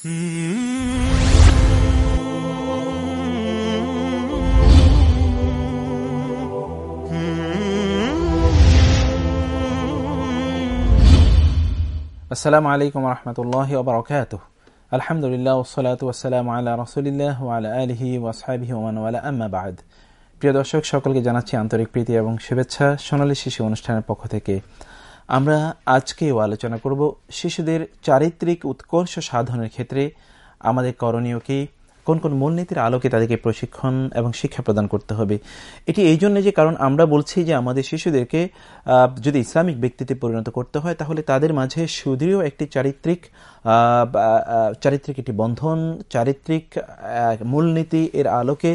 আসসালামু আলাইকুম রহমতুল্লাহ ওবরাকাত আলহামদুলিল্লাহ ওসলাত ওসালাম আল্লাহ রসুলিল্লাহ ওয়ালা আলহি ওয়াসাবিহি ওমান ওয়ালা আম্মা প্রিয় দর্শক, সকলকে জানাচ্ছি আন্তরিক প্রীতি এবং শুভেচ্ছা। সোনালী শিশু অনুষ্ঠানের পক্ষ থেকে আমরা আজকেও আলোচনা করব শিশুদের চারিত্রিক উৎকর্ষ সাধনের ক্ষেত্রে। আমাদের করণীয় কি? কোন কোন মূলনীতির আলোকে তাদেরকে প্রশিক্ষণ এবং শিক্ষা প্রদান করতে হবে? এটি এই জন্য যে কারণ আমরা বলছি যে আমাদের শিশুদেরকে যদি ইসলামিক ব্যক্তিতে পরিণত করতে হয়, তাহলে তাদের মাঝে সুদৃঢ় একটি চারিত্রিক চারিত্রিক একটি বন্ধন, চারিত্রিক মূলনীতি এর আলোকে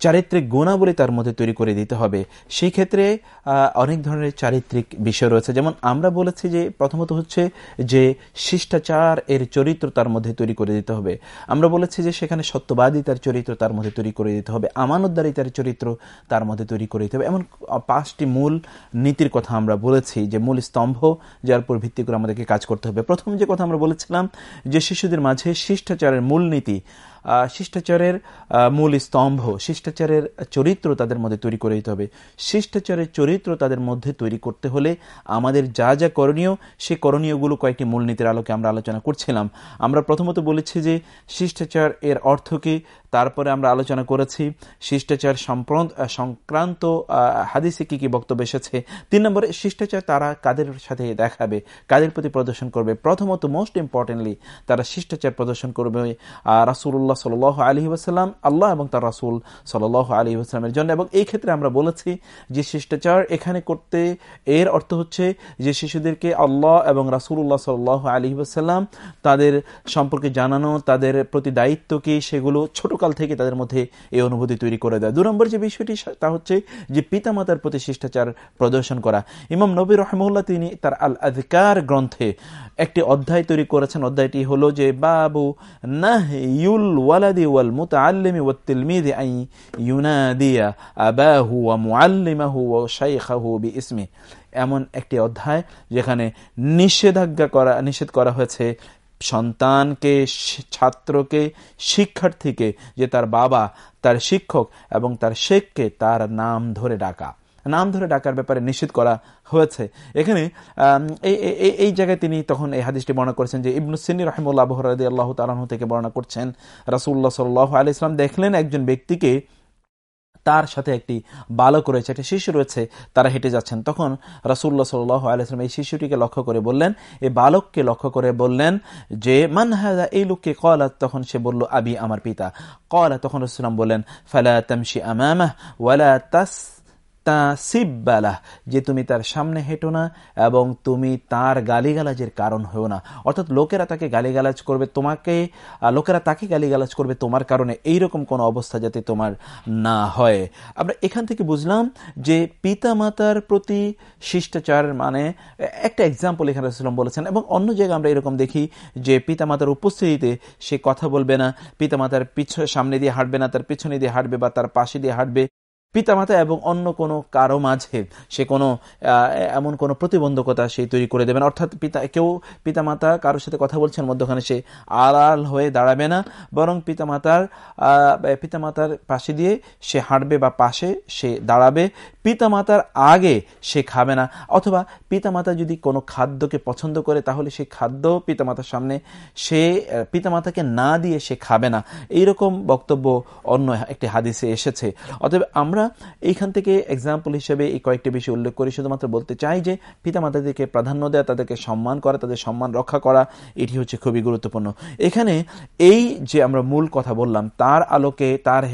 চারিত্রিক গুণাবলী তার মধ্যে তৈরি করে দিতে হবে। সেই ক্ষেত্রে অনেক ধরনের চারিত্রিক বিষয় রয়েছে। যেমন আমরা বলেছি যে, প্রথমত হচ্ছে যে, শিষ্টাচার এর চরিত্র তার মধ্যে তৈরি করে দিতে হবে। আমরা বলেছি যে, সেখানে সত্যবাদী তার চরিত্র তার মধ্যে তৈরি করে দিতে হবে। আমানতদারি তার চরিত্র তার মধ্যে তৈরি করে দিতে হবে। এমন পাঁচটি মূল নীতির কথা আমরা বলেছি যে, মূল স্তম্ভ যার উপর ভিত্তি করে আমাদেরকে কাজ করতে হবে। প্রথম যে কথা আমরা বলেছিলাম যে, শিশুদের মাঝে শিষ্টাচারের মূল নীতি শিষ্টাচারের মূল স্তম্ভ, শিষ্টাচারের চরিত্র তাদের মধ্যে তৈরি করে দিতে হবে। শিষ্টাচারের চরিত্র তাদের মধ্যে তৈরি করতে হলে আমাদের যা যা করণীয়, সে করণীয়গুলো কয়েকটি মূলনীতির আলোকে আমরা আলোচনা করছিলাম। আমরা প্রথমত বলেছি যে, শিষ্টাচার এর অর্থ কি? তারপরে আমরা আলোচনা করেছি শিষ্টাচার সংক্রান্ত হাদিসে কি কি বক্তব্য এসেছে। তিন নম্বরে, শিষ্টাচার তারা কাদের সাথে দেখাবে, কাদের প্রতি প্রদর্শন করবে? প্রথমত মোস্ট ইম্পর্টেন্টলি তারা শিষ্টাচার প্রদর্শন করবে রাসুল্লাহ সাল আলী ওসাল্লাম আল্লাহ এবং তার রাসুল সাল আলী ওসালামের জন্য। এবং এই ক্ষেত্রে আমরা বলেছি যে শিষ্টাচার এখানে করতে, এর অর্থ হচ্ছে যে শিশুদেরকে আল্লাহ এবং রাসুল্লাহ সাল আলী ওসাল্লাম তাদের সম্পর্কে জানানো, তাদের প্রতি দায়িত্ব কি, সেগুলো ছোট ছোটকাল থেকে তাদের মধ্যে এই অনুভূতি তৈরি করে দেয়। দু নম্বর যে বিষয়টি, তা হচ্ছে যে পিতামাতার প্রতি শিষ্টাচার প্রদর্শন করা। ইমাম নবী রহমুল্লাহ তিনি তার আল আজকার গ্রন্থে একটি অধ্যায় তৈরি করেছেন। অধ্যায়টি হলো যে, বাবু নাহ ইউল ওয়ালাদি ওয়াল মুতাআল্লিমি ওয়াত্তিলমিদি আই ইউনাদিয়া আবাহু ওয়া মুআল্লিমাহু ওয়া শাইখাহু বিইসমি। এমন একটি অধ্যায় যেখানে নিষেধাজ্ঞা করা, নিষেধ করা হয়েছে সন্তানকে, ছাত্রকে, শিক্ষার্থীকে, যে তার বাবা, তার শিক্ষক এবং তার শেখকে তার নাম ধরে ডাকা। নাম ধরে ডাকার ব্যাপারে নিশ্চিত করা হয়েছে। এখানে এই জায়গায় তিনি তখন এই হাদিসটি বর্ণনা করেছেন যে ইবনুসিনী রহমুল্লাহ বহরাদি আল্লাহ তালাহ থেকে বর্ণনা করছেন রাসুল্লাহ সাল্লাহ আলি ইসলাম দেখলেন একজন ব্যক্তিকে তার সাথে একটি বালক রয়েছে, একটি শিশু রয়েছে, তারা হেঁটে যাচ্ছেন। তখন রাসুল্লাহ সাল আলাইসলাম এই শিশুটিকে লক্ষ্য করে বললেন এই বালককে লক্ষ্য করে বললেন যে, মান হাজা এই লোককে? কলা তখন সে বলল, আবি, আমার পিতা। কলা তখন রসুলাম বললেন, ফালা তামশি আমামাহ ওয়ালা তাস তাসিবালাহ যে তুমি তার সামনে হেঁটো না এবং তুমি তার গালিগালাজের কারণ হও না। অর্থাৎ লোকেরা তাকে গালিগালাজ করবে তোমাকে লোকেরা তাকে গালিগালাজ করবে তোমার কারণে। এইরকম কোনো অবস্থা যাতে তোমার না হয়। আমরা এখান থেকে বুঝলাম যে পিতা মাতার প্রতি শিষ্টাচার মানে একটা এক্সাম্পল এখানে রসুলাম বলেছেন, এবং অন্য জায়গায় আমরা এরকম দেখি যে পিতা মাতার উপস্থিতিতে সে কথা বলবে না পিতা মাতার পিছ, সামনে দিয়ে হাঁটবে না, তার পিছনে দিয়ে হাঁটবে বা তার পাশে দিয়ে হাঁটবে। পিতামাতা এবং অন্য কোনো কারও মাঝে সে কোনো এমন কোনো প্রতিবন্ধকতা সে তৈরি করে দেবেন অর্থাৎ পিতা, কেউ পিতামাতা কারোর সাথে কথা বলছেন, মধ্যখানে সে আড়াল হয়ে দাঁড়াবে না, বরং পিতামাতার পিতামাতার পাশে দিয়ে সে হাঁটবে বা পাশে সে দাঁড়াবে। পিতামাতার আগে সে খাবে না, অথবা পিতামাতা যদি কোনো খাদ্যকে পছন্দ করে, তাহলে সেই খাদ্য পিতামাতার সামনে সে পিতামাতাকে না দিয়ে সে খাবে না। এইরকম বক্তব্য অন্য একটি হাদিসে এসেছে। অতএব আমরা আমরা এইখান থেকে এক্সাম্পল হিসেবে এই কয়েকটি বিষয় উল্লেখ করি। শুধুমাত্র বলতে চাই যে পিতামাতাদেরকে প্রাধান্য দেওয়া তাদেরকে সম্মান করা, তাদের সম্মান রক্ষা করা, এটি হচ্ছে খুবই গুরুত্বপূর্ণ। এখানে এই যে আমরা মূল কথা বললাম, তার আলোকে, তার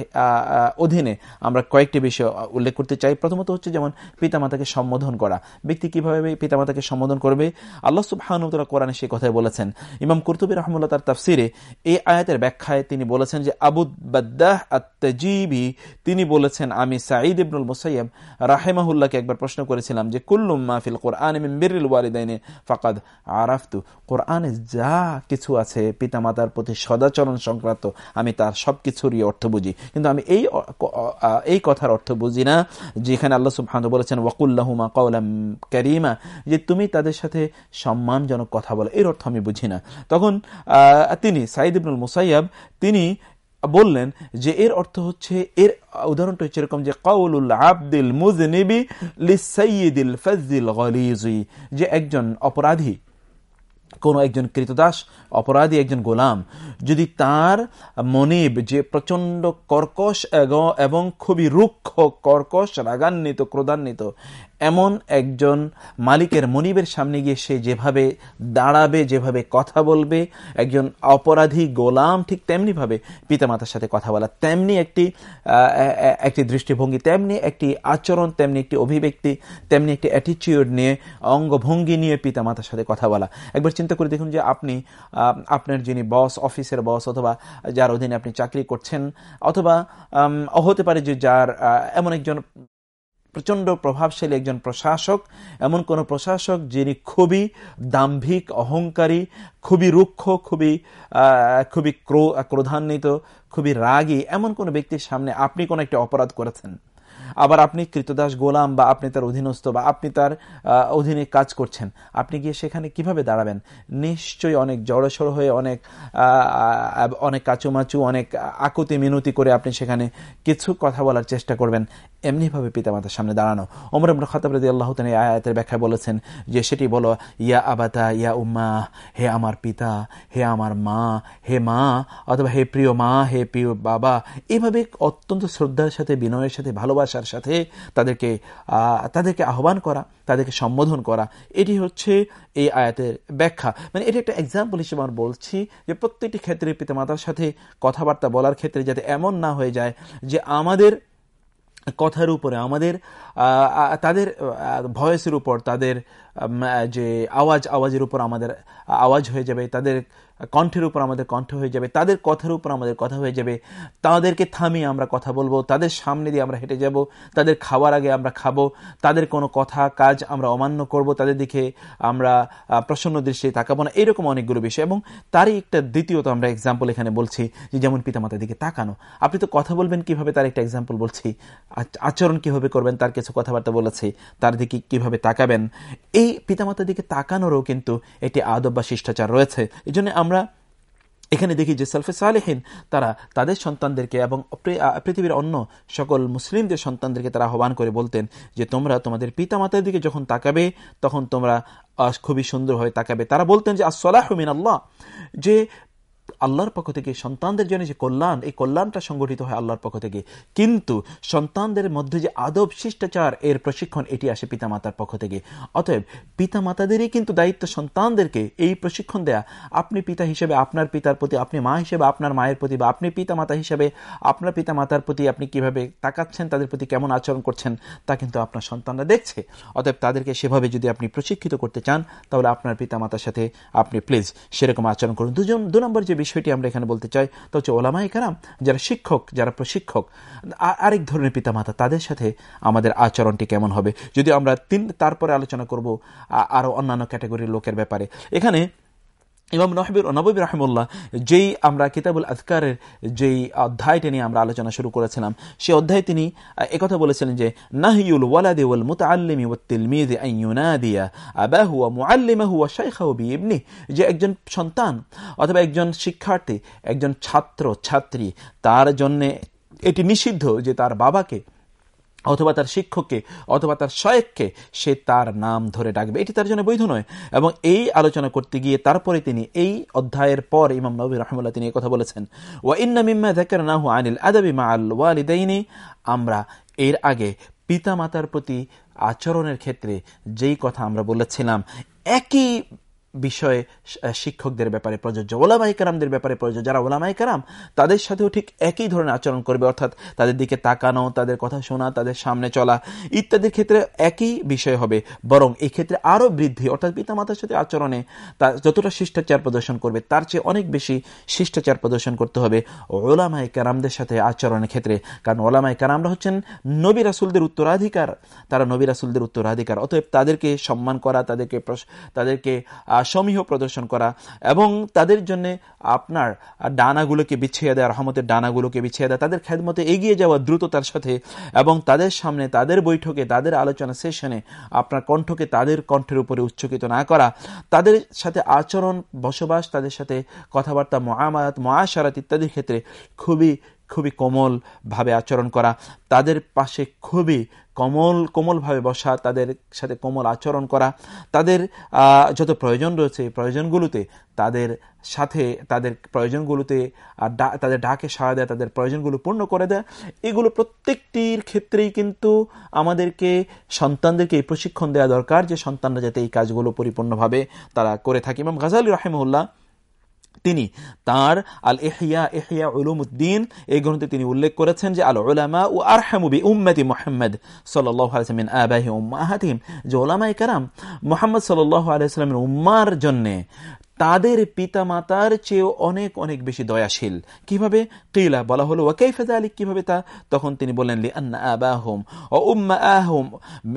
অধীনে আমরা কয়েকটি বিষয় উল্লেখ করতে চাই। প্রথমত হচ্ছে যেমন পিতামাতাকে সম্বোধন করা। ব্যক্তি কীভাবে পিতামাতাকে সম্বোধন করবে? আল্লাহ সুবাহানুতলা কোরআনে সে কথাই বলেছেন। ইমাম কুরতুবী রহমুল্লাহ তার তাফসিরে এই আয়াতের ব্যাখ্যায় তিনি বলেছেন যে, আবুদ বাদ্দাহ আত্মজীবী তিনি বলেছেন, আমি আমি সাঈদ ইবনুল মুসাইয়াব রাহেমাহুল্লাহকে একবার প্রশ্ন করেছিলাম যে, কুল্লুম মাহফিল কোরআন বিরিল ওয়ালিদাইনে ফাকাদ আরাফতু। কোরআনে যা কিছু আছে, পিতামাতার প্রতি সদাচরণ সংক্রান্ত, আমি তার সব কিছুরই অর্থ বুঝি। কিন্তু আমি এই এই কথার অর্থ বুঝি না, যেখানে আল্লাহ সুবহান বলেছেন ওয়াকুল্লাহুমা কৌলাম করিমা। যে, তুমি তাদের সাথে সম্মানজনক কথা বলো। এর অর্থ আমি বুঝি না। তখন তিনি সাইদ ইবনুল মুসাইয়াব তিনি বললেন যে এর অর্থ হচ্ছে, এর উদাহরণটা হচ্ছে এরকম যে, কাউলুল আব্দুল মুজনিবি লিসাইয়িদুল ফাজিল গলিজি যে একজন অপরাধী কোনো একজন কৃতদাস, অপরাধী একজন গোলাম। যদি তার মনিব যে প্রচণ্ড কর্কশ এবং খুবই রুক্ষ কর্কশ, রাগান্বিত, ক্রোধান্বিত, এমন একজন মালিকের মনিবের সামনে গিয়ে সে যেভাবে দাঁড়াবে, যেভাবে কথা বলবে, একজন অপরাধী গোলাম ঠিক তেমনিভাবে পিতামাতার সাথে কথা বলা, তেমনি একটি একটি দৃষ্টিভঙ্গি, তেমনি একটি আচরণ, তেমনি একটি অভিব্যক্তি, তেমনি একটি অ্যাটিচিউড নিয়ে, অঙ্গভঙ্গি নিয়ে পিতামাতার সাথে কথা বলা। একবার চিন্তা করে দেখুন যে আপনি আপনার যিনি বস অফিসের বস অথবা যার অধীনে আপনি চাকরি করছেন অথবা হতে পারে যে যার এমন একজন প্রচণ্ড প্রভাবশালী একজন প্রশাসক, এমন কোন প্রশাসক যিনি খুবই দাম্ভিক, অহংকারী, খুবই রুক্ষ, খুবই খুবই ক্রোধান্বিত, খুবই রাগী, এমন কোন ব্যক্তির সামনে আপনি কোন একটা অপরাধ করেছেন। আবার আপনি কৃতদাস গোলাম বা আপনি তার অধীনস্থ বা আপনি তার অধীনে কাজ করছেন, আপনি গিয়ে সেখানে কীভাবে দাঁড়াবেন? নিশ্চয়ই অনেক জড়সড় হয়ে অনেক অনেক কাচুমাচু, অনেক আকুতি মিনতি করে আপনি সেখানে কিছু কথা বলার চেষ্টা করবেন। এমনিভাবে পিতামাতার সামনে দাঁড়ানো। অমর ইবনুল খতাব রাজি আল্লাহ এই আয়াতের ব্যাখ্যা বলেছেন যে সেটি বলো, ইয়া আবাতা, ইয়া উম্মা, হে আমার পিতা, হে আমার মা, হে মা, অথবা হে প্রিয় মা, হে প্রিয় বাবা। এভাবে অত্যন্ত শ্রদ্ধার সাথে, বিনয়ের সাথে, ভালোবাসার সাথে তাদেরকে তাদেরকে আহ্বান করা, তাদেরকে সম্বোধন করা, এটি হচ্ছে এই আয়াতের ব্যাখ্যা। মানে এটি একটা এক্সাম্পল হিসেবে আমরা বলছি যে প্রত্যেকটি ক্ষেত্রে পিতামাতার সাথে কথাবার্তা বলার ক্ষেত্রে যাতে এমন না হয়ে যায় যে আমাদের কথার উপরে, আমাদের তাদের ভয়েসের উপর, তাদের যে আওয়াজ, আওয়াজের উপর আমাদের আওয়াজ হয়ে যাবে, তাদের কণ্ঠের উপর আমাদের কণ্ঠ হয়ে যাবে, তাদের কথার উপর আমাদের কথা হয়ে যাবে, তাদেরকে থামিয়ে আমরা কথা বলব, তাদের সামনে দিয়ে আমরা হেঁটে যাব, তাদের খাওয়ার আগে আমরা খাব, তাদের কোনো কথা, কাজ আমরা অমান্য করব, তাদের দিকে আমরা প্রসন্ন দৃষ্টি তাকাবো না। এরকম অনেকগুলো বিষয় এবং তারই একটা দ্বিতীয়ত আমরা এক্সাম্পল এখানে বলছি, যে যেমন পিতামাতার দিকে তাকানো। আপনি তো কথা বলবেন কীভাবে তার একটা এক্সাম্পল বলছি? আচরণ কীভাবে করবেন? তার কিছু কথাবার্তা বলেছি, তার দিকে কীভাবে তাকাবেন? এই পিতামাতার দিকে তাকানোরও কিন্তু একটি আদব বা শিষ্টাচার রয়েছে। এই আমরা এখানে দেখি যে সালফে সালেহীন তারা তাদের সন্তানদেরকে এবং পৃথিবীর অন্য সকল মুসলিমদের সন্তানদেরকে তারা আহ্বান করে বলতেন যে তোমরা তোমাদের পিতা মাতার দিকে যখন তাকাবে, তখন তোমরা খুবই সুন্দরভাবে তাকাবে। তারা বলতেন যে আসলাহ মিন আল্লাহ যে আল্লাহর পক্ষ থেকে সন্তানদের জন্য যে কল্যাণ, এই কল্যাণটা সংগঠিত হয় আল্লাহর পক্ষ থেকে। কিন্তু সন্তানদের মধ্যে যে আদব শিষ্টাচার, এর প্রশিক্ষণ এটি আসে পিতামাতার পক্ষ থেকে। অতএব পিতামাতাদেরই কিন্তু দায়িত্ব সন্তানদেরকে এই প্রশিক্ষণ দেয়া। আপনি পিতা হিসেবে আপনার পিতার প্রতি, আপনি মা হিসেবে আপনার মায়ের প্রতি, বা আপনি পিতা মাতা হিসেবে আপনার পিতা মাতার প্রতি আপনি কীভাবে তাকাচ্ছেন, তাদের প্রতি কেমন আচরণ করছেন, তা কিন্তু আপনার সন্তানরা দেখছে। অতএব তাদেরকে সেভাবে যদি আপনি প্রশিক্ষিত করতে চান, তাহলে আপনার পিতা মাতার সাথে আপনি প্লিজ সেরকম আচরণ করুন। দুজন, দু নম্বর যে বিষয়টি আমরা এখানে বলতে চাই তা হচ্ছে ওলামাই কারাম, যারা শিক্ষক, যারা প্রশিক্ষক আরেক ধরনের পিতামাতা, তাদের সাথে আমাদের আচরণটি কেমন হবে? যদি আমরা তিন, তারপরে আলোচনা করব আরও অন্যান্য ক্যাটাগরির লোকের ব্যাপারে। এখানে ইমাম নহবির নবী রাহমুল্লাহ যেই আমরা কিতাবুল আজকারের যেই অধ্যায়টি নিয়ে আমরা আলোচনা শুরু করেছিলাম সেই অধ্যায় তিনি একথা বলেছিলেন যে নাহিউল ওয়ালাদি ওয়াল মুতাআল্লিমি ওয়াত তিলমিজি আন ইউনাদিয়া আবাহু ওয়া মুআল্লিমাহু ওয়া শাইখাহু বিইবনি যে একজন সন্তান অথবা একজন শিক্ষার্থী, একজন ছাত্র, ছাত্রী, তার জন্য এটি নিষিদ্ধ যে তার বাবাকে অথবা তার শিক্ষককে অথবা তার শয়েককে সে তার নাম ধরে ডাকবে। এটি তার জন্য বৈধ নয়। এবং এই আলোচনা করতে গিয়ে তারপরে তিনি এই অধ্যায়ের পর ইমাম নবী রহমুল্লাহ তিনি কথা বলেছেন, ওয়া ইন্না মিম্মা দেখার আনিল আদাবি মা আল ওয়ালিদাইনি। আমরা এর আগে পিতা মাতার প্রতি আচরণের ক্ষেত্রে যেই কথা আমরা বলেছিলাম, একই বিষয়ে শিক্ষকদের ব্যাপারে প্রযোজ্য ওলামাই কারামদের ব্যাপারে প্রযোজ্য। যারা ওলামাই কারাম, তাদের সাথেও ঠিক একই ধরনের আচরণ করবে, অর্থাৎ তাদের দিকে তাকানো, তাদের কথা শোনা, তাদের সামনে চলা, ইত্যাদির ক্ষেত্রে একই বিষয় হবে। বরং এই ক্ষেত্রে আরও বৃদ্ধি, অর্থাৎ পিতামাতার সাথে আচরণে তা যতটা শিষ্টাচার প্রদর্শন করবে, তার চেয়ে অনেক বেশি শিষ্টাচার প্রদর্শন করতে হবে ওলামাই কারামদের সাথে আচরণের ক্ষেত্রে। কারণ ওলামাই কারামরা হচ্ছেন নবী রাসুলদের উত্তরাধিকার। তারা নবী রাসুলদের উত্তরাধিকার, অতএব তাদেরকে সম্মান করা, তাদেরকে তাদেরকে সমীহ প্রদর্শন করা এবং তাদের জন্য আপনার ডানাগুলোকে বিছিয়ে দেওয়া রহমতের ডানাগুলোকে বিছিয়ে দেওয়া তাদের খেদমতে এগিয়ে যাওয়া দ্রুততার সাথে এবং তাদের সামনে তাদের বৈঠকে, তাদের আলোচনা সেশনে আপনার কণ্ঠকে তাদের কণ্ঠের উপরে উচ্চকিত না করা, তাদের সাথে আচরণ, বসবাস, তাদের সাথে কথাবার্তা মহামায়াত মহাসারাত ইত্যাদির ক্ষেত্রে খুবই খুবই কোমলভাবে আচরণ করা, তাদের পাশে খুবই কোমল, কোমলভাবে বসা, তাদের সাথে কোমল আচরণ করা, তাদের যত প্রয়োজন রয়েছে প্রয়োজনগুলোতে, তাদের সাথে, তাদের প্রয়োজনগুলোতে তাদের ডাকে সাড়া দেয়, তাদের প্রয়োজনগুলো পূর্ণ করে দেয়, এগুলো প্রত্যেকটির ক্ষেত্রেই কিন্তু আমাদেরকে, সন্তানদেরকে প্রশিক্ষণ দেওয়া দরকার যে সন্তানরা যাতে এই কাজগুলো পরিপূর্ণভাবে তারা করে থাকে। এবং গাজালি রাহেমউল্লাহ তিনি তার আল এহিয়া এহিয়া উলুমুদ্দিন, এই গ্রন্থে তিনি উল্লেখ করেছেন যে আল ওলামা ও আরহামুবি উম্মতি মোহাম্মদ সাল্লাহ আবাহি উম্মাহাতিম যে ওলামাই কারাম মোহাম্মদ সাল্লাহ আলাইস্লামের উম্মার জন্যে তাদের পিতা মাতার চেয়েও অনেক অনেক বেশি দয়াশীল। কীভাবে? কিলা, বলা হলো ওয়াকাইফাজা আলী কীভাবে তা? তখন তিনি বললেন লি আন্না আবাহুম ও উম্মা আহম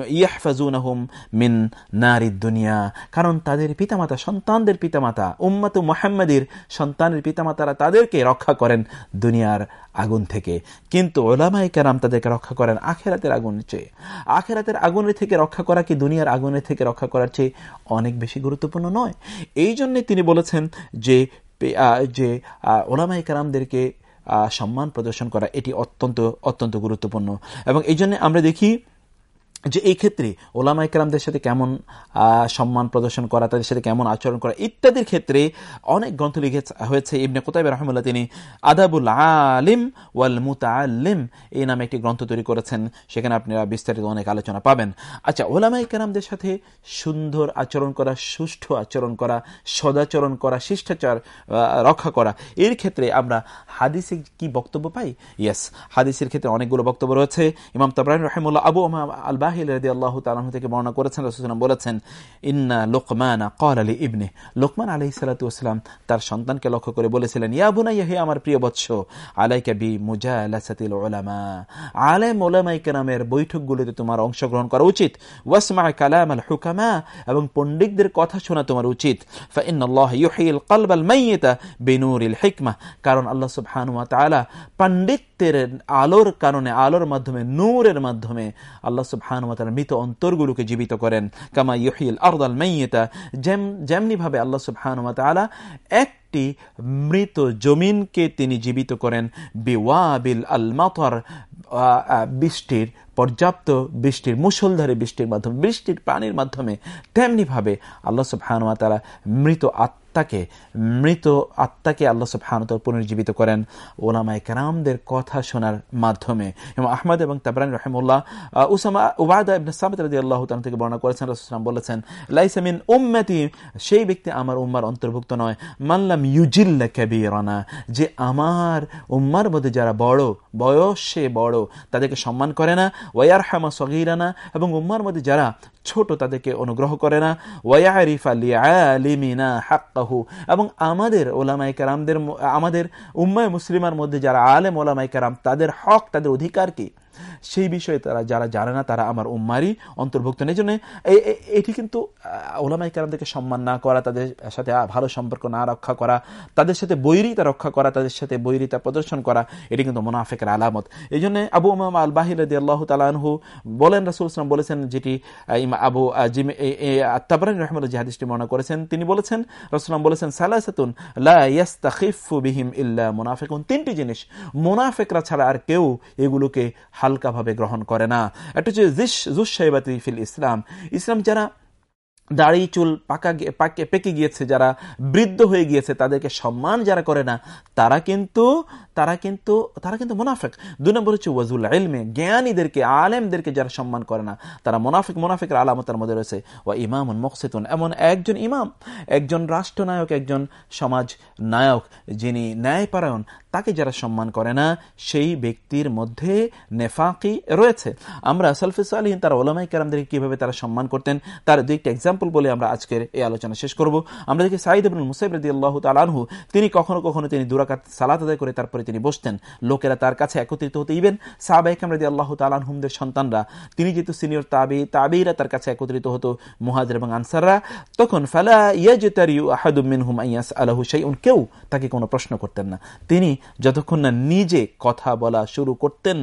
ইয়াহফাজুনাহুম মিন নারী দুনিয়া। কারণ তাদের পিতামাতা সন্তানদের পিতামাতা, উম্মাত মোহাম্মদের সন্তানের পিতামাতারা তাদেরকে রক্ষা করেন দুনিয়ার আগুন থেকে। কিন্তু ওলামাই কেরাম তাদেরকে রক্ষা করেন আখেরাতের আগুন চেয়ে। আখেরাতের আগুনের থেকে রক্ষা করা কি দুনিয়ার আগুনের থেকে রক্ষা করার চেয়ে অনেক বেশি গুরুত্বপূর্ণ নয়? এই জন্যে তিনি বলেছেন যে যে ওলামাই কারামদেরকে সম্মান প্রদর্শন করা এটি অত্যন্ত অত্যন্ত গুরুত্বপূর্ণ। এবং এই আমরা দেখি যে এই ক্ষেত্রে ওলামা ইকরামদের সাথে কেমন সম্মান প্রদর্শন করা, তাদের সাথে কেমন আচরণ করা, ইত্যাদির ক্ষেত্রে অনেক গ্রন্থ লিখে হয়েছে ইবনে কোতাইব রহমুল্লাহ তিনি আদাবুল আলিম ওয়াল মুতালিম এই নামে একটি গ্রন্থ তৈরি করেছেন, সেখানে আপনারা বিস্তারিত অনেক আলোচনা পাবেন। আচ্ছা ওলামা ইকরামদের সাথে সুন্দর আচরণ করা, সুষ্ঠু আচরণ করা, সদাচরণ করা, শিষ্টাচার রক্ষা করা, এর ক্ষেত্রে আমরা হাদিসে কি বক্তব্য পাই? ইয়াস হাদিসের ক্ষেত্রে অনেকগুলো বক্তব্য রয়েছে। ইমাম তবরাহিম রহমুল্লাহ আবু আলবা মুজাহিল রদি আল্লাহ তালাহ থেকে বর্ণনা করেছেন রসুলাম বলেছেন, ইন্না লোকমান কল আলী ইবনে লোকমান সালাতাম তার সন্তানকে লক্ষ্য করে বলেছিলেন, ইয়া বুনাইয়া, হে আমার প্রিয় বৎস, আলাইকা বি মুজালাসাতিল ওলামা আলেম ওলামাই তোমার অংশগ্রহণ করা উচিত। ওয়াসমা কালাম আল হুকামা এবং পণ্ডিতদের কথা শোনা তোমার উচিত। কারণ আল্লাহ সুবহানু ওয়া আলোর কারণে, আলোর মাধ্যমে, নূরের মাধ্যমে আল্লাহ সুবহান সুবহান মৃত অন্তরগুলোকে জীবিত করেন। কামা ইহিল আরদাল মাইয়েতা। যেমনি ভাবে আল্লাহ সুবহান একটি মৃত জমিনকে তিনি জীবিত করেন, বিওয়াবিল আল মাতর বৃষ্টির, পর্যাপ্ত বৃষ্টির মুসলধারে বৃষ্টির মাধ্যমে, বৃষ্টির পানির মাধ্যমে, তেমনিভাবে আল্লাহ সুবহানুয়া মৃত আত্ম আত্মাকে, মৃত আত্মাকে আল্লাহ সুবহানত পুনর্জীবিত করেন ওলামায় কারামদের কথা শোনার মাধ্যমে। এবং আহমদ এবং তাবরান রহমুল্লাহ উসামা উবায়দা ইবনে সামিত রাদি আল্লাহ তান থেকে বর্ণনা করেছেন রসুলাম বলেছেন লাইসামিন উম্মতি, সেই ব্যক্তি আমার উম্মার অন্তর্ভুক্ত নয়। মাল্লাম ইউজিল্লা রানা যে আমার উম্মার মধ্যে যারা বড়, বয়সে বড়, তাদেরকে সম্মান করে না। ওয়ার হামা সগিরানা, এবং উম্মার মধ্যে যারা ছোট তাদেরকে অনুগ্রহ করে না। ওয়ারিফ হাক্কাহু। এবং আমাদের ওলামাই কারামদের আমাদের উম্মায় মুসলিমার মধ্যে যারা আলেম ওলামাই কারাম, তাদের হক, তাদের অধিকার কি? সেই বিষয়ে তারা যারা জানে না, তারা আমার উম্মারই অন্তর্ভুক্ত। নেই জন্য এটি কিন্তু ওলামাই কারামদেরকে সম্মান না করা, তাদের সাথে ভালো সম্পর্ক না রক্ষা করা, তাদের সাথে বৈরিতা রক্ষা করা, তাদের সাথে বৈরিতা প্রদর্শন করা, এটি কিন্তু মোনাফেকের আলামত। এই জন্য আবু উমাম আল বাহিরদি আল্লাহ তালাহু বলেন, রাসুল ইসলাম বলেছেন, যেটি আবু জিমে তাবরান রহমদ জাহাদিসটি মনে করেছেন। তিনি বলেছেন রসুলাম বলেছেন, সালাসাতুন বিহিম ইল্লা মুনাফেকুন। তিনটি জিনিস, মোনাফেকরা ছাড়া আর কেউ এগুলোকে হালকাভাবে গ্রহণ করে না। একটা হচ্ছে ফিল ইসলাম। ইসলাম যারা দাড়ি, চুল পাকা পেকে গিয়েছে, যারা বৃদ্ধ হয়ে গিয়েছে, তাদেরকে সম্মান যারা করে না, তারা কিন্তু তারা কিন্তু তারা কিন্তু মোনাফেক। দুই নম্বর হচ্ছে ওয়াজুল এলমে জ্ঞানীদেরকে, আলেমদেরকে যারা সম্মান করে না, তারা মোনাফিক, মোনাফিকের আলামতার মধ্যে রয়েছে। ও ইমাম মকসেতুন এমন একজন ইমাম, একজন রাষ্ট্রনায়ক, একজন সমাজ নায়ক, যিনি ন্যায়পরায়ণ তাকে যারা সম্মান করে না, সেই ব্যক্তির মধ্যে নেফাকি রয়েছে। আমরা সলফিস আলহীন তার ওলামাই কেরামদেরকে কীভাবে তারা সম্মান করতেন, তার দুই একটা এক্সাম্পল বলে আমরা আজকের এই আলোচনা শেষ করব। আমরা দেখি সাইদ আবুল মুসাইব রদি আল্লাহ তালানহু তিনি কখনো কখনো তিনি দুরাকাত সালাত আদায় করে তারপরে তিনি বসতেন। লোকেরা তার কাছে একত্রিত হতে ইবেন সাহবাইকাম রদি আল্লাহ তালানহুমদের সন্তানরা, তিনি যেহেতু সিনিয়র তাবি, তাবিরা তার কাছে একত্রিত হতো মুহাজের এবং আনসাররা, তখন ফালা ইয়াজতারিউ আহাদুমিন হুম আইয়াস আলাহু শাইউন, কেউ তাকে কোনো প্রশ্ন করতেন না। তিনি যতক্ষণ না নিজে কথা বলা শুরু করতেন,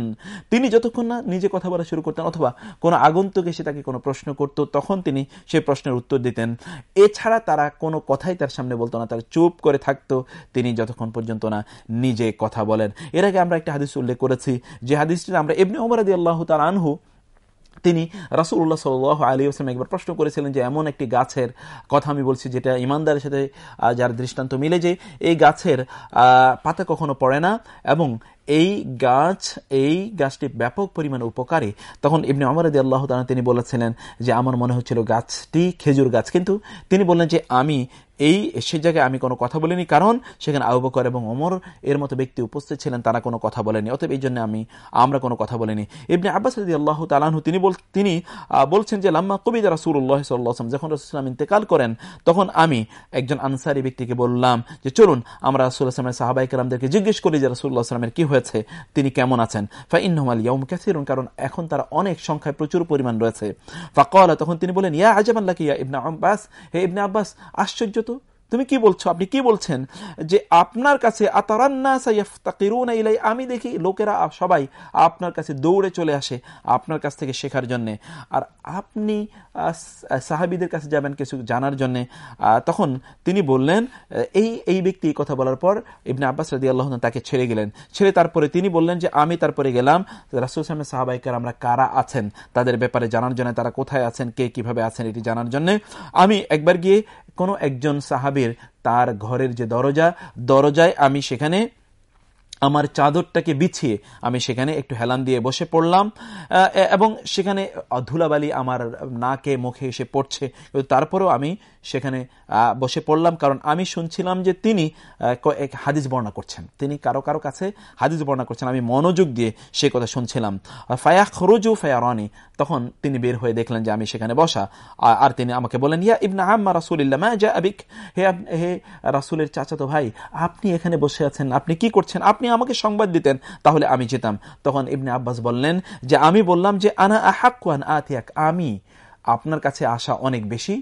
তিনি যতক্ষণ না নিজে কথা বলা শুরু করতেন অথবা কোনো আগন্তুক এসে তাকে কোনো প্রশ্ন করত, তখন তিনি সেই প্রশ্নের উত্তর দিতেন। এছাড়া তারা কোনো কথাই তার সামনে বলতো না, তারা চুপ করে থাকতো, তিনি যতক্ষণ পর্যন্ত না নিজে কথা বলেন। এর আগে আমরা একটা হাদিস উল্লেখ করেছি, যে হাদিসটি আমরা এমনি ওমরাদি আল্লাহ তার আনহু তিনি রাসুল্লাহ সাল আলী আসলাম একবার প্রশ্ন করেছিলেন যে, এমন একটি গাছের কথা আমি বলছি যেটা ইমানদারের সাথে যার দৃষ্টান্ত মিলে যে, এই গাছের পাতা কখনো পড়ে না এবং এই গাছ, এই গাছটি ব্যাপক পরিমাণে উপকারী। তখন ইবনে অমরাদি আল্লাহ তিনি বলেছিলেন যে, আমার মনে হচ্ছিল গাছটি খেজুর গাছ। কিন্তু তিনি বললেন যে, আমি এই, সে জায়গায় আমি কোনো কথা বলিনি, কারণ সেখানে আবু বকর এবং অমর এর মতো ব্যক্তি উপস্থিত ছিলেন, তারা কোনো কথা বলেনি। অতএব এই জন্য আমি, আমরা কোনো কথা বলিনি। ইবনে আব্বাস রদি আল্লাহ তালাহু তিনি বল, তিনি বলছেন যে, লাম্মা কবিদা রাসুল্লাহ সাল্লাম যখন রসুলাম ইন্তেকাল করেন, তখন আমি একজন আনসারি ব্যক্তিকে বললাম যে, চলুন, আমরা রাসুল আসলামের সাহাবাই কালামদেরকে জিজ্ঞেস করি যে রাসুল্লাহ আসলামের কি হয়েছে? তিনি কেমন আছেন? ফা ইনহমাল ইয়ম কাসিরুন, কারণ এখন তারা অনেক সংখ্যায় প্রচুর পরিমাণ রয়েছে। ফাকওয়ালা তখন তিনি বলেন, ইয়া আজাবাল্লাহ ইয়া ইবনা আব্বাস? হে ইবনে আব্বাস, আশ্চর্য তো। তুমি কি বলছো? আপনি কি বলছেন? যে আপনার কাছে ইলাই, আমি দেখি লোকেরা সবাই আপনার কাছে দৌড়ে চলে আসে আপনার কাছ থেকে শেখার জন্যে। আর আপনি সাহাবিদের কাছে যাবেন কিছু জানার জন্যে। তখন তিনি বললেন, এই এই ব্যক্তি কথা বলার পর ইবনে আব্বাস রাদি আল্লাহ তাকে ছেড়ে গেলেন। ছেড়ে তারপরে তিনি বললেন যে, আমি তারপরে গেলাম, রাসুল সাহেব সাহাবাইকার আমরা কারা আছেন? তাদের ব্যাপারে জানার জন্য তারা কোথায় আছেন? কে কীভাবে আছেন? এটি জানার জন্য। আমি একবার গিয়ে কোনো একজন সাহাবির তার ঘরের যে দরজা, দরজায় আমি সেখানে আমার চাদরটাকে বিছিয়ে আমি সেখানে একটু হেলান দিয়ে বসে পড়লাম এবং সেখানে ধুলাবালি আমার নাকে, মুখে এসে পড়ছে। তারপরেও আমি সেখানে বসে পড়লাম কারণ আমি শুনছিলাম যে তিনি এক হাদিস বর্ণনা করছেন। তিনি কারও কারও কাছে হাদিস বর্ণনা করছেন। আমি মনোযোগ দিয়ে সে কথা শুনছিলাম। ফায়া খরুজু ফায়ারানি, তখন তিনি বের হয়ে দেখলেন যে আমি সেখানে বসা। আর তিনি আমাকে বলেন ইয়া ইবনা আম্মা রাসুলিল্লাহ, মা যা আবিক? হে হে রাসুলের চাচাতো ভাই, আপনি এখানে বসে আছেন, আপনি কি করছেন? আপনি আমাকে সংবাদ দিতেন, তাহলে আমি যেতাম। তখন ইবনে আব্বাস বললেন যে, আমি বললাম যে, আনা আহাকুয়ান আতিয়াক, আমি আপনার কাছে আসা অনেক বেশি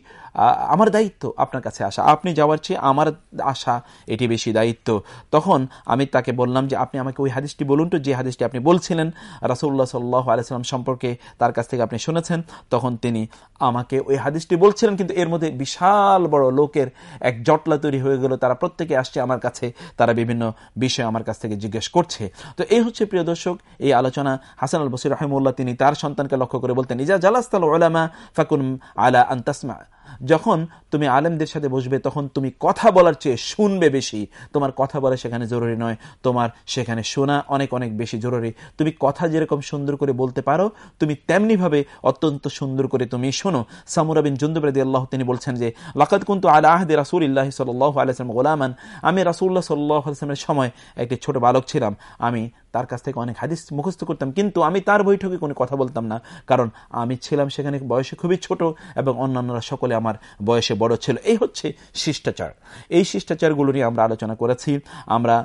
আমার দায়িত্ব আপনার কাছে আসা। আপনি যাওয়ার চেয়ে আমার আসা, এটি বেশি দায়িত্ব। তখন আমি তাকে বললাম যে, আপনি আমাকে ওই হাদিসটি বলুন তো, যে হাদিসটি আপনি বলছিলেন রাসুল্লাহ সাল্লাহ আলাইসাল্লাম সম্পর্কে তার কাছ থেকে আপনি শুনেছেন। তখন তিনি আমাকে ওই হাদিসটি বলছিলেন, কিন্তু এর মধ্যে বিশাল বড় লোকের এক জটলা তৈরি হয়ে গেল। তারা প্রত্যেকে আসছে আমার কাছে, তারা বিভিন্ন বিষয় আমার কাছ থেকে জিজ্ঞেস করছে। তো এই হচ্ছে প্রিয় দর্শক, এই আলোচনা। হাসান আল বসির রহমুল্লাহ তিনি তার সন্তানকে লক্ষ্য করে বলতেন, ইজা জালাস্তাল ওলামা ফাকুন আলা আন্তাসমা যখন তুমি আলেমদের সাথে বসবে, তখন তুমি কথা বলার চেয়ে শুনবে বেশি। তোমার কথা বলা সেখানে জরুরি নয়। তোমার সেখানে শোনা অনেক অনেক বেশি জরুরি। তুমি কথা যেরকম সুন্দর করে বলতে পারো, তুমি তেমনিভাবে অত্যন্ত সুন্দর করে তুমি শোনো। সামুরাবিন জুন্দুবরাদি আল্লাহ তিনি বলছেন যে লাকাত কুন্তু আলা আহদে রাসুল ইল্লাহ সাল্লাহ আলাইসলাম গোলামান। আমি রাসুল্লাহ সাল্লাহ আলাইসলামের সময় একটি ছোট বালক ছিলাম। আমি তার কাছ থেকে অনেক হাদিস মুখস্থ করতাম, কিন্তু আমি তার বৈঠকে কোনো কথা বলতাম না, কারণ আমি ছিলাম সেখানে বয়সে খুবই ছোট এবং অন্যান্যরা সকলে আমার বয়সে বড় ছিল। এই হচ্ছে শিষ্টাচার। এই শিষ্টাচারগুলো নিয়ে আমরা আলোচনা করেছি। আমরা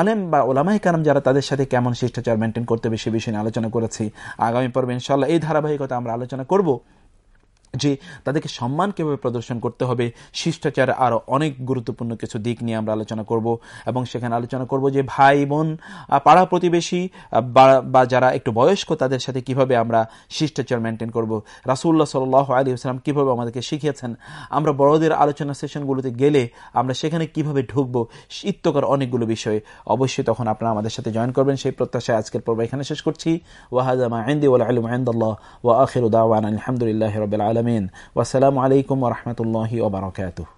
আলেম বা ওলামাই কারাম যারা তাদের সাথে কেমন শিষ্টাচার মেনটেন করতে হবে সে বিষয়ে আলোচনা করেছি। আগামী পর্বে ইনশাল্লাহ এই ধারাবাহিকতা আমরা আলোচনা করব। যে তাদেরকে সম্মান কীভাবে প্রদর্শন করতে হবে, শিষ্টাচার আরও অনেক গুরুত্বপূর্ণ কিছু দিক নিয়ে আমরা আলোচনা করব এবং সেখানে আলোচনা করব যে ভাই, বোন পাড়া প্রতিবেশী বা যারা একটু বয়স্ক তাদের সাথে কীভাবে আমরা শিষ্টাচার মেনটেন করব। রাসুল্লাহ সাল আলী আসলাম কীভাবে আমাদেরকে শিখিয়েছেন? আমরা বড়দের আলোচনা সেশনগুলোতে গেলে আমরা সেখানে কীভাবে ঢুকবো? ইত্যকর অনেকগুলো বিষয়। অবশ্যই তখন আপনারা আমাদের সাথে জয়েন করবেন। সেই প্রত্যাশায় আজকের পর্ব এখানে শেষ করছি। ওয়াহাজামা আইন্দি ওয়াল আলম আহমদুল্লাহ ওয়া আখির উদাওয়ান আলহামদুলিল্লাহ রবিল আলমিন ওয়াসালামু আলাইকুম রহমতুল্লাহ ওবরাকাতুহ